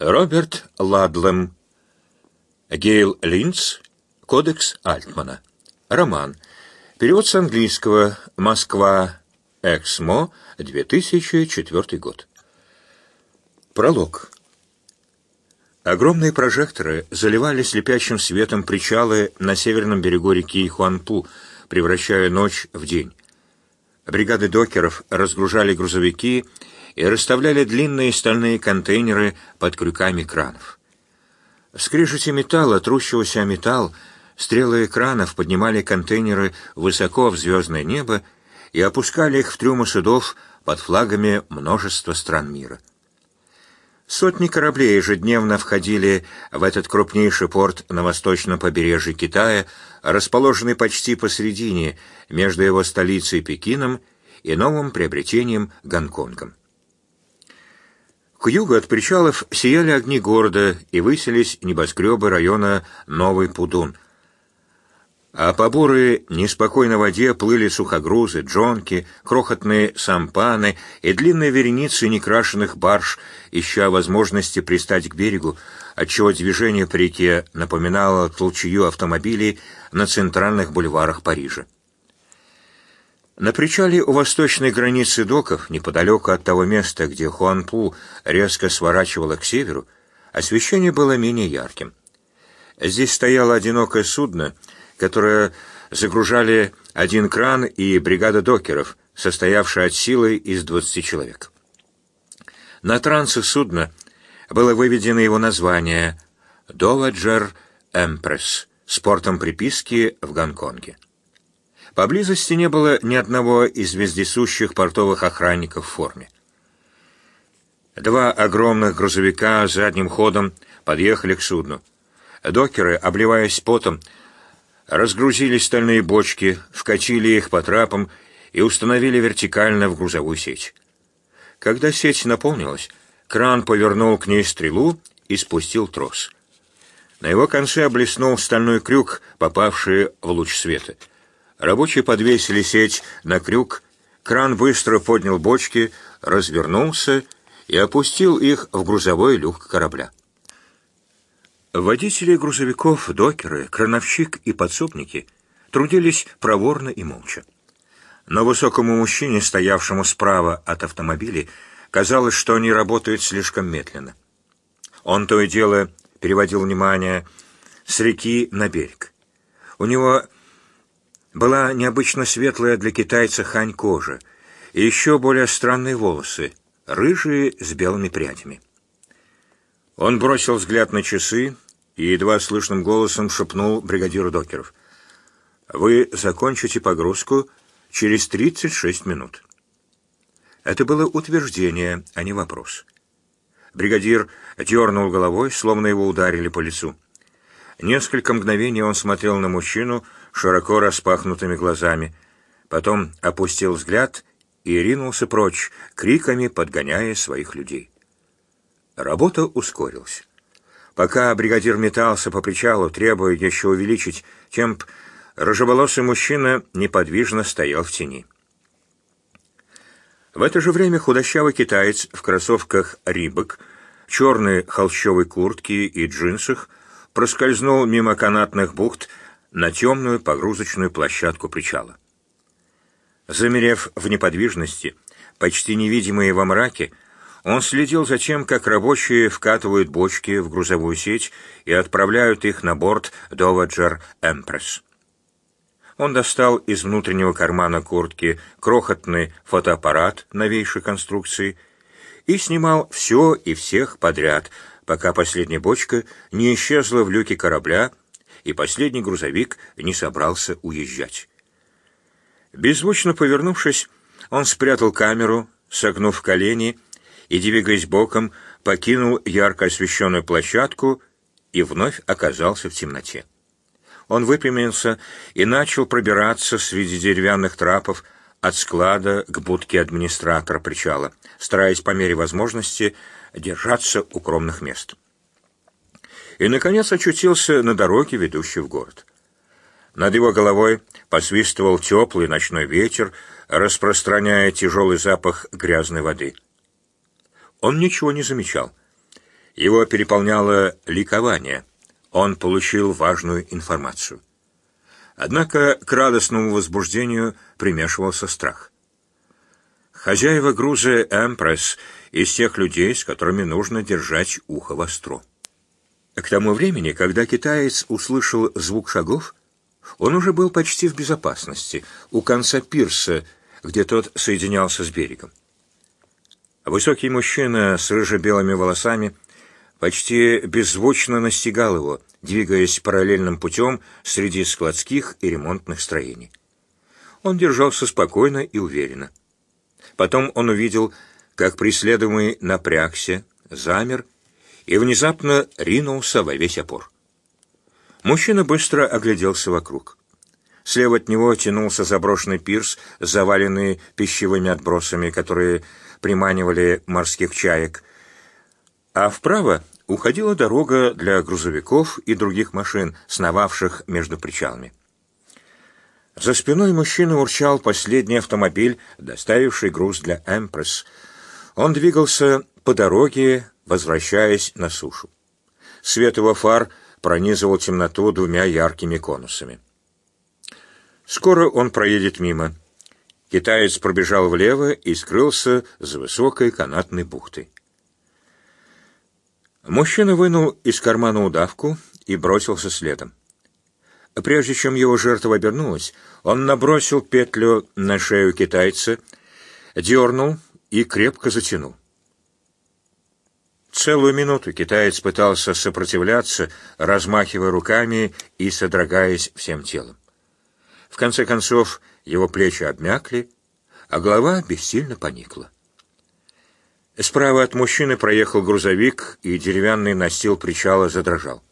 Роберт Ладлем. Гейл Линц. Кодекс Альтмана. Роман. Перевод с английского. Москва. Эксмо. 2004 год. Пролог. Огромные прожекторы заливали слепящим светом причалы на северном берегу реки Хуанпу, превращая ночь в день. Бригады докеров разгружали грузовики и расставляли длинные стальные контейнеры под крюками кранов. Скрежете металла, трущегося металл, стрелы экранов поднимали контейнеры высоко в звездное небо и опускали их в трюмы судов под флагами множества стран мира. Сотни кораблей ежедневно входили в этот крупнейший порт на восточном побережье Китая, расположенный почти посередине между его столицей Пекином и новым приобретением Гонконгом. К югу от причалов сияли огни города и высились небоскребы района Новый Пудун — а по бурой, неспокойной воде плыли сухогрузы, джонки, крохотные сампаны и длинные вереницы некрашенных барж, ища возможности пристать к берегу, отчего движение по реке напоминало толчью автомобилей на центральных бульварах Парижа. На причале у восточной границы доков, неподалеку от того места, где Хуанпу резко сворачивала к северу, освещение было менее ярким. Здесь стояло одинокое судно — которое загружали один кран и бригада докеров, состоявшая от силы из 20 человек. На трансе судна было выведено его название «Доваджер Эмпресс» с портом приписки в Гонконге. Поблизости не было ни одного из вездесущих портовых охранников в форме. Два огромных грузовика задним ходом подъехали к судну. Докеры, обливаясь потом, разгрузили стальные бочки, вкатили их по трапам и установили вертикально в грузовую сеть. Когда сеть наполнилась, кран повернул к ней стрелу и спустил трос. На его конце облеснул стальной крюк, попавший в луч света. Рабочие подвесили сеть на крюк, кран быстро поднял бочки, развернулся и опустил их в грузовой люк корабля. Водители грузовиков, докеры, крановщик и подсобники трудились проворно и молча. Но высокому мужчине, стоявшему справа от автомобиля, казалось, что они работают слишком медленно. Он то и дело переводил внимание с реки на берег. У него была необычно светлая для китайца хань кожа и еще более странные волосы, рыжие с белыми прядями. Он бросил взгляд на часы и едва слышным голосом шепнул бригадиру докеров. «Вы закончите погрузку через 36 минут». Это было утверждение, а не вопрос. Бригадир дернул головой, словно его ударили по лицу. Несколько мгновений он смотрел на мужчину широко распахнутыми глазами, потом опустил взгляд и ринулся прочь, криками подгоняя своих людей. Работа ускорилась. Пока бригадир метался по причалу, требуя еще увеличить темп, рыжеволосый мужчина неподвижно стоял в тени. В это же время худощавый китаец в кроссовках «Рибок», черной холщовой куртке и джинсах проскользнул мимо канатных бухт на темную погрузочную площадку причала. Замерев в неподвижности, почти невидимые во мраке, он следил за тем, как рабочие вкатывают бочки в грузовую сеть и отправляют их на борт Доваджер Эмпресс. Он достал из внутреннего кармана куртки крохотный фотоаппарат новейшей конструкции и снимал все и всех подряд, пока последняя бочка не исчезла в люке корабля и последний грузовик не собрался уезжать. Беззвучно повернувшись, он спрятал камеру, согнув колени и, двигаясь боком, покинул ярко освещенную площадку и вновь оказался в темноте. Он выпрямился и начал пробираться среди деревянных трапов от склада к будке администратора причала, стараясь по мере возможности держаться укромных мест. И, наконец, очутился на дороге, ведущей в город. Над его головой посвистывал теплый ночной ветер, распространяя тяжелый запах грязной воды. Он ничего не замечал. Его переполняло ликование. Он получил важную информацию. Однако к радостному возбуждению примешивался страх. Хозяева груза «Эмпресс» из тех людей, с которыми нужно держать ухо востро. К тому времени, когда китаец услышал звук шагов, он уже был почти в безопасности, у конца пирса, где тот соединялся с берегом. Высокий мужчина с рыже-белыми волосами почти беззвучно настигал его, двигаясь параллельным путем среди складских и ремонтных строений. Он держался спокойно и уверенно. Потом он увидел, как преследуемый напрягся, замер и внезапно ринулся во весь опор. Мужчина быстро огляделся вокруг. Слева от него тянулся заброшенный пирс, заваленный пищевыми отбросами, которые приманивали морских чаек, а вправо уходила дорога для грузовиков и других машин, сновавших между причалами. За спиной мужчины урчал последний автомобиль, доставивший груз для «Эмпресс». Он двигался по дороге, возвращаясь на сушу. Свет его фар пронизывал темноту двумя яркими конусами. Скоро он проедет мимо. Китаец пробежал влево и скрылся за высокой канатной бухтой. Мужчина вынул из кармана удавку и бросился следом. Прежде чем его жертва обернулась, он набросил петлю на шею китайца, дернул и крепко затянул. Целую минуту китаец пытался сопротивляться, размахивая руками и содрогаясь всем телом. В конце концов, его плечи обмякли, а голова бессильно поникла. Справа от мужчины проехал грузовик, и деревянный настил причала задрожал.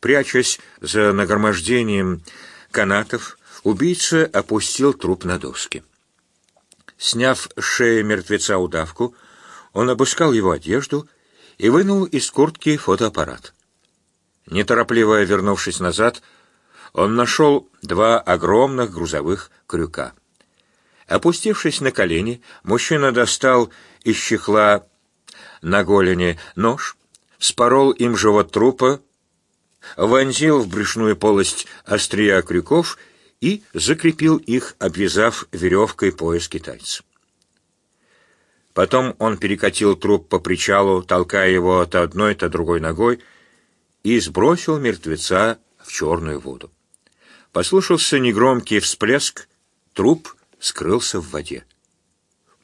Прячась за нагромождением канатов, убийца опустил труп на доски. Сняв с шеи мертвеца удавку, он обыскал его одежду и вынул из куртки фотоаппарат. Неторопливо вернувшись назад, он нашел два огромных грузовых крюка. Опустившись на колени, мужчина достал из чехла на голени нож, спорол им живот трупа, вонзил в брюшную полость острия крюков и закрепил их, обвязав веревкой пояс китайца. Потом он перекатил труп по причалу, толкая его то одной, то другой ногой, и сбросил мертвеца в черную воду. Послышался негромкий всплеск, труп скрылся в воде.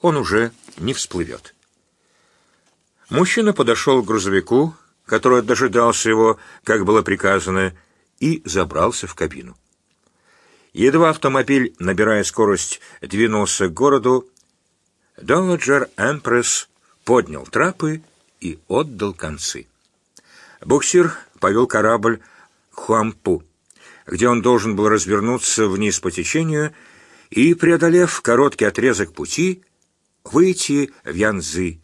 Он уже не всплывет. Мужчина подошел к грузовику, который дожидался его, как было приказано, и забрался в кабину. Едва автомобиль, набирая скорость, двинулся к городу, Долладжер Эмпресс поднял трапы и отдал концы. Буксир повел корабль к Хуампу, где он должен был развернуться вниз по течению и, преодолев короткий отрезок пути, выйти в Янзы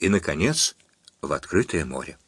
и, наконец, в открытое море.